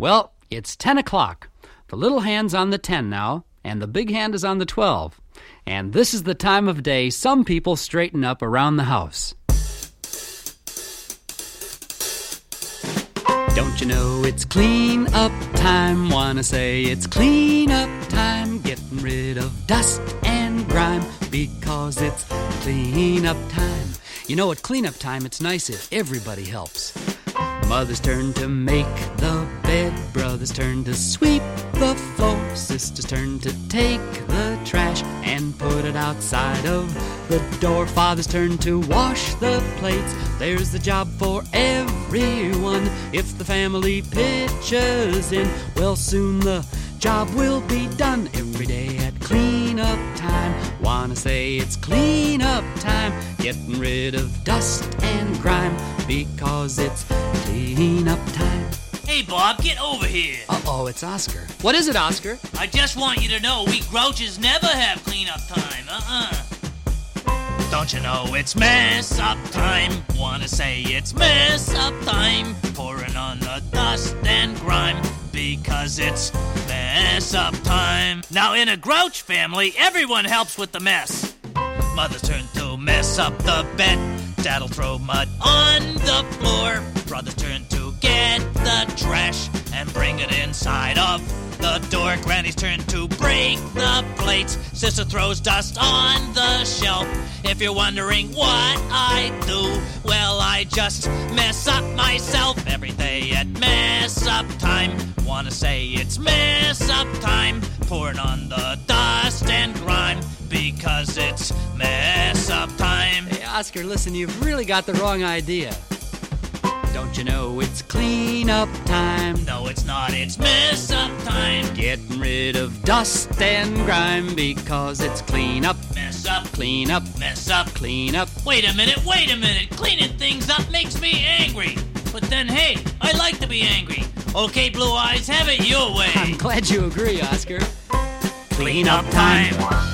Well, it's 10 o'clock. The little hand's on the 10 now, and the big hand is on the 12. And this is the time of day some people straighten up around the house. Don't you know it's clean up time? Wanna say it's clean up time. Getting rid of dust and grime because it's clean up time. You know, at clean up time, it's nice if everybody helps. Mother's turn to make the bed, brother's turn to sweep the floor, sister's turn to take the trash and put it outside of the door, father's turn to wash the plates. There's the job for everyone if the family pitches in. Well, soon the job will be done every day at time. Wanna say it's clean up time, getting rid of dust and grime because it's clean up time. Hey, Bob, get over here. Uh oh, it's Oscar. What is it, Oscar? I just want you to know we grouches never have clean up time. Uh-uh. Don't you know it's mess up time? Wanna say it's mess up time? Because it's mess up time. Now, in a grouch family, everyone helps with the mess. Mother's turn to mess up the bed. Dad'll throw mud on the floor. Brother's turn to get the trash and bring it inside of the door. Granny's turn to break the plates. Sister throws dust on the shelf. If you're wondering what I do, just mess up myself every day at mess up time. Wanna say it's mess up time, pouring on the dust and grime because it's mess up time. Hey, Oscar, listen, you've really got the wrong idea. Don't you know it's clean up time? No, it's not. It's mess up time. Getting rid of dust and grime because it's clean up, Mess up, clean up, mess up. clean up. Wait a minute, wait a minute. Cleaning things up makes me angry. But then, hey, I like to be angry. Okay, Blue Eyes, have it your way. I'm glad you agree, Oscar. Clean up time.